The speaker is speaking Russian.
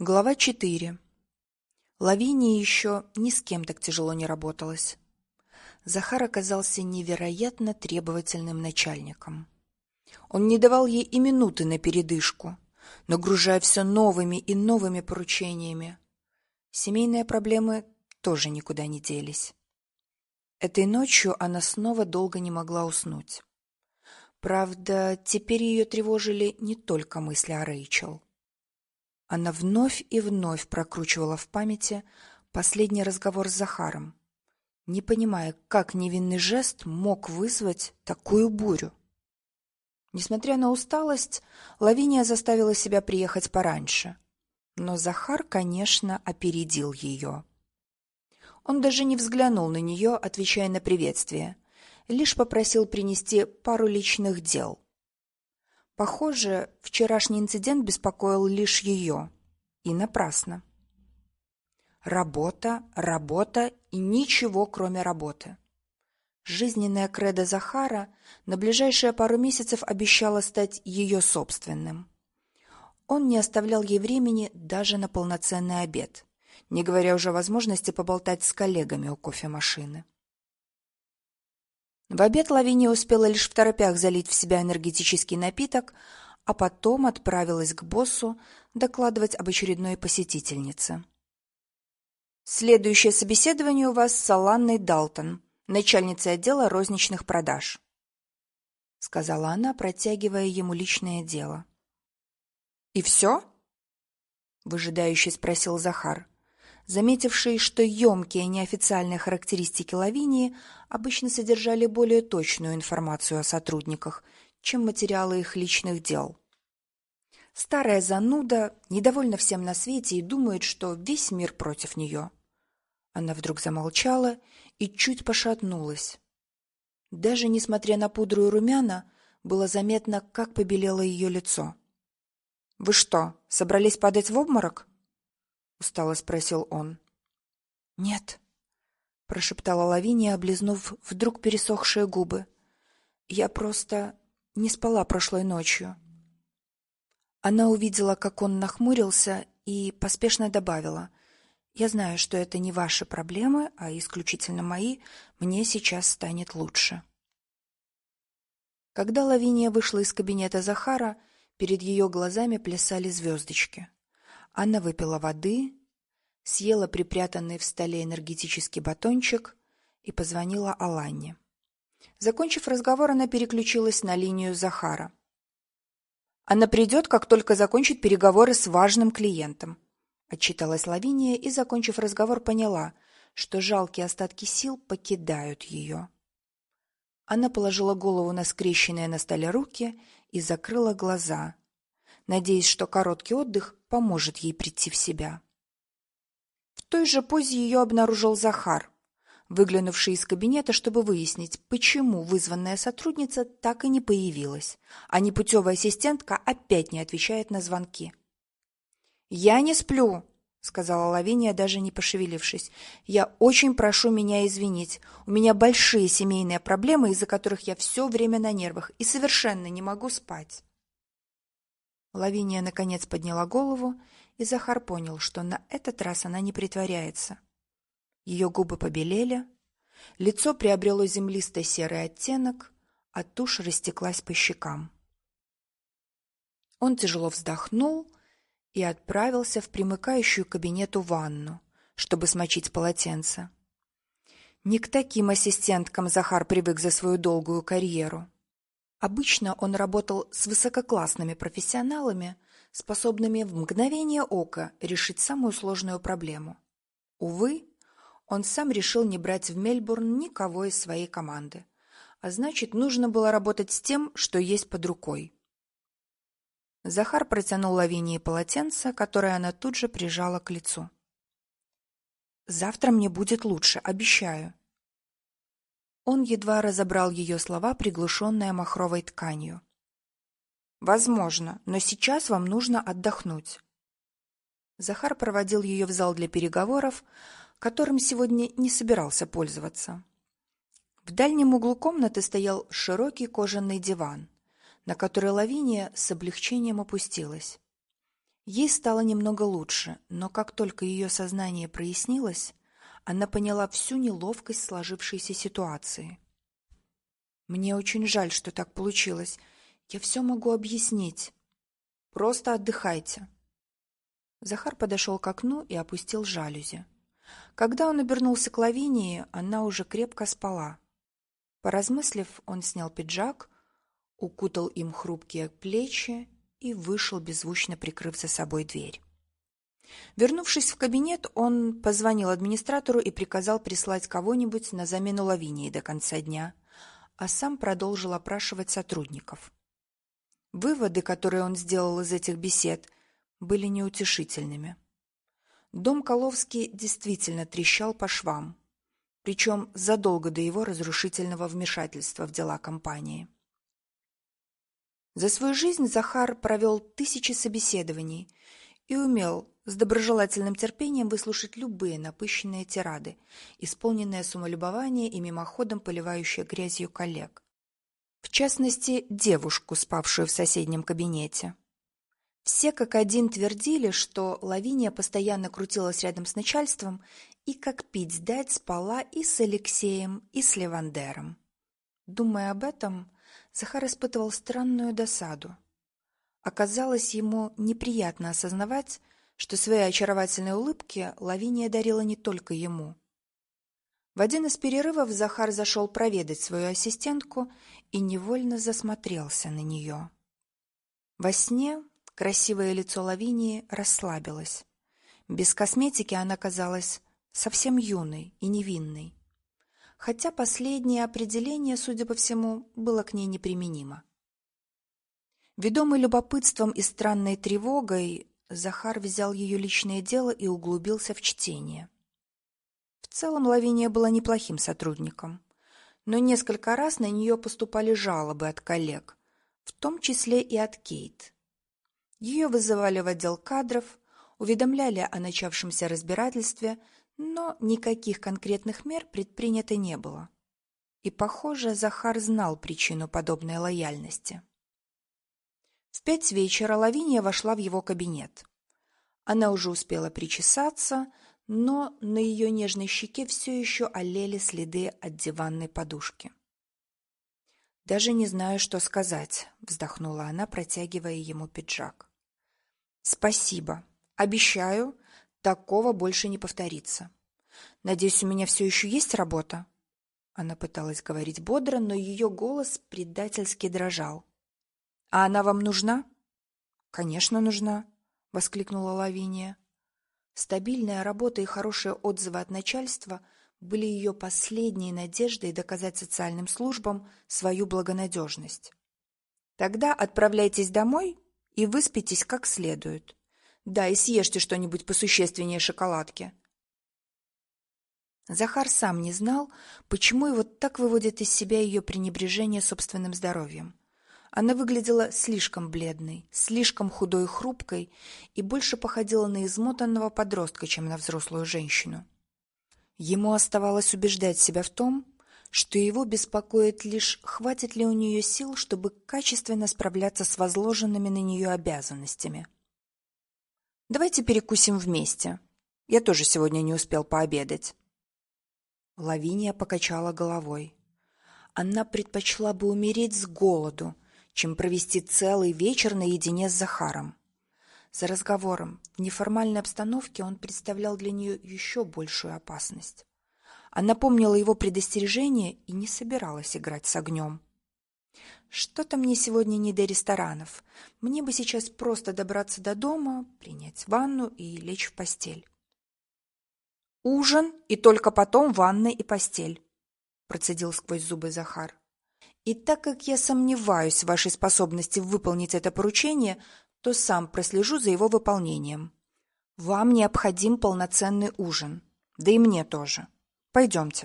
Глава 4. Лавинии еще ни с кем так тяжело не работалось. Захар оказался невероятно требовательным начальником. Он не давал ей и минуты на передышку, нагружая все новыми и новыми поручениями. Семейные проблемы тоже никуда не делись. Этой ночью она снова долго не могла уснуть. Правда, теперь ее тревожили не только мысли о Рэйчел. Она вновь и вновь прокручивала в памяти последний разговор с Захаром, не понимая, как невинный жест мог вызвать такую бурю. Несмотря на усталость, Лавиния заставила себя приехать пораньше. Но Захар, конечно, опередил ее. Он даже не взглянул на нее, отвечая на приветствие, лишь попросил принести пару личных дел. Похоже, вчерашний инцидент беспокоил лишь ее. И напрасно. Работа, работа и ничего, кроме работы. Жизненная кредо Захара на ближайшие пару месяцев обещала стать ее собственным. Он не оставлял ей времени даже на полноценный обед, не говоря уже о возможности поболтать с коллегами у кофемашины. В обед Лавиния успела лишь в торопях залить в себя энергетический напиток, а потом отправилась к боссу докладывать об очередной посетительнице. «Следующее собеседование у вас с Аланной Далтон, начальницей отдела розничных продаж», — сказала она, протягивая ему личное дело. «И все?» — выжидающе спросил Захар заметивший, что емкие неофициальные характеристики Лавинии обычно содержали более точную информацию о сотрудниках, чем материалы их личных дел. Старая зануда недовольна всем на свете и думает, что весь мир против нее. Она вдруг замолчала и чуть пошатнулась. Даже несмотря на пудру и румяна, было заметно, как побелело ее лицо. «Вы что, собрались падать в обморок?» — устало спросил он. «Нет», — прошептала Лавиния, облизнув вдруг пересохшие губы. «Я просто не спала прошлой ночью». Она увидела, как он нахмурился, и поспешно добавила. «Я знаю, что это не ваши проблемы, а исключительно мои. Мне сейчас станет лучше». Когда Лавиния вышла из кабинета Захара, перед ее глазами плясали звездочки. Анна выпила воды, съела припрятанный в столе энергетический батончик и позвонила Аланне. Закончив разговор, она переключилась на линию Захара. «Она придет, как только закончит переговоры с важным клиентом», — отчиталась Лавиния и, закончив разговор, поняла, что жалкие остатки сил покидают ее. Она положила голову на скрещенные на столе руки и закрыла глаза, надеясь, что короткий отдых поможет ей прийти в себя. В той же позе ее обнаружил Захар, выглянувший из кабинета, чтобы выяснить, почему вызванная сотрудница так и не появилась, а непутевая ассистентка опять не отвечает на звонки. «Я не сплю», — сказала Лавиния, даже не пошевелившись. «Я очень прошу меня извинить. У меня большие семейные проблемы, из-за которых я все время на нервах и совершенно не могу спать». Лавиния наконец подняла голову, и Захар понял, что на этот раз она не притворяется. Ее губы побелели, лицо приобрело землисто-серый оттенок, а тушь растеклась по щекам. Он тяжело вздохнул и отправился в примыкающую кабинету ванну, чтобы смочить полотенце. Не к таким ассистенткам Захар привык за свою долгую карьеру. Обычно он работал с высококлассными профессионалами, способными в мгновение ока решить самую сложную проблему. Увы, он сам решил не брать в Мельбурн никого из своей команды, а значит, нужно было работать с тем, что есть под рукой. Захар протянул Лавинии полотенце, которое она тут же прижала к лицу. «Завтра мне будет лучше, обещаю», он едва разобрал ее слова, приглушенные махровой тканью. «Возможно, но сейчас вам нужно отдохнуть». Захар проводил ее в зал для переговоров, которым сегодня не собирался пользоваться. В дальнем углу комнаты стоял широкий кожаный диван, на который Лавиния с облегчением опустилась. Ей стало немного лучше, но как только ее сознание прояснилось, она поняла всю неловкость сложившейся ситуации. «Мне очень жаль, что так получилось. Я все могу объяснить. Просто отдыхайте». Захар подошел к окну и опустил жалюзи. Когда он обернулся к Лавинии, она уже крепко спала. Поразмыслив, он снял пиджак, укутал им хрупкие плечи и вышел, беззвучно прикрыв за собой дверь. Вернувшись в кабинет, он позвонил администратору и приказал прислать кого-нибудь на замену Лавинии до конца дня, а сам продолжил опрашивать сотрудников. Выводы, которые он сделал из этих бесед, были неутешительными. Дом Коловский действительно трещал по швам, причем задолго до его разрушительного вмешательства в дела компании. За свою жизнь Захар провел тысячи собеседований и умел с доброжелательным терпением выслушать любые напыщенные тирады, исполненные самолюбования и мимоходом поливающие грязью коллег. В частности, девушку, спавшую в соседнем кабинете. Все как один твердили, что Лавиния постоянно крутилась рядом с начальством и как пить дать спала и с Алексеем, и с Левандером. Думая об этом, Захар испытывал странную досаду. Оказалось, ему неприятно осознавать, что свои очаровательные улыбки Лавиния дарила не только ему. В один из перерывов Захар зашел проведать свою ассистентку и невольно засмотрелся на нее. Во сне Красивое лицо Лавинии расслабилось. Без косметики она казалась совсем юной и невинной. Хотя последнее определение, судя по всему, было к ней неприменимо. Ведомый любопытством и странной тревогой, Захар взял ее личное дело и углубился в чтение. В целом Лавиния была неплохим сотрудником, но несколько раз на нее поступали жалобы от коллег, в том числе и от Кейт. Ее вызывали в отдел кадров, уведомляли о начавшемся разбирательстве, но никаких конкретных мер предпринято не было. И, похоже, Захар знал причину подобной лояльности. В пять вечера Лавиния вошла в его кабинет. Она уже успела причесаться, но на ее нежной щеке все еще олели следы от диванной подушки. «Даже не знаю, что сказать», — вздохнула она, протягивая ему пиджак. Спасибо. Обещаю, такого больше не повторится. Надеюсь, у меня все еще есть работа? Она пыталась говорить бодро, но ее голос предательски дрожал. А она вам нужна? Конечно, нужна, воскликнула Лавиния. Стабильная работа и хорошие отзывы от начальства были ее последней надеждой доказать социальным службам свою благонадежность. Тогда отправляйтесь домой и выспитесь как следует. Да, и съешьте что-нибудь посущественнее шоколадки. Захар сам не знал, почему его так выводит из себя ее пренебрежение собственным здоровьем. Она выглядела слишком бледной, слишком худой и хрупкой и больше походила на измотанного подростка, чем на взрослую женщину. Ему оставалось убеждать себя в том, что его беспокоит лишь, хватит ли у нее сил, чтобы качественно справляться с возложенными на нее обязанностями. «Давайте перекусим вместе. Я тоже сегодня не успел пообедать». Лавиния покачала головой. Она предпочла бы умереть с голоду, чем провести целый вечер наедине с Захаром. За разговором в неформальной обстановке он представлял для нее еще большую опасность. Она помнила его предостережение и не собиралась играть с огнем. Что-то мне сегодня не до ресторанов. Мне бы сейчас просто добраться до дома, принять ванну и лечь в постель. Ужин и только потом ванна и постель, процедил сквозь зубы Захар. И так как я сомневаюсь в вашей способности выполнить это поручение, то сам прослежу за его выполнением. Вам необходим полноценный ужин, да и мне тоже. Пойдемте.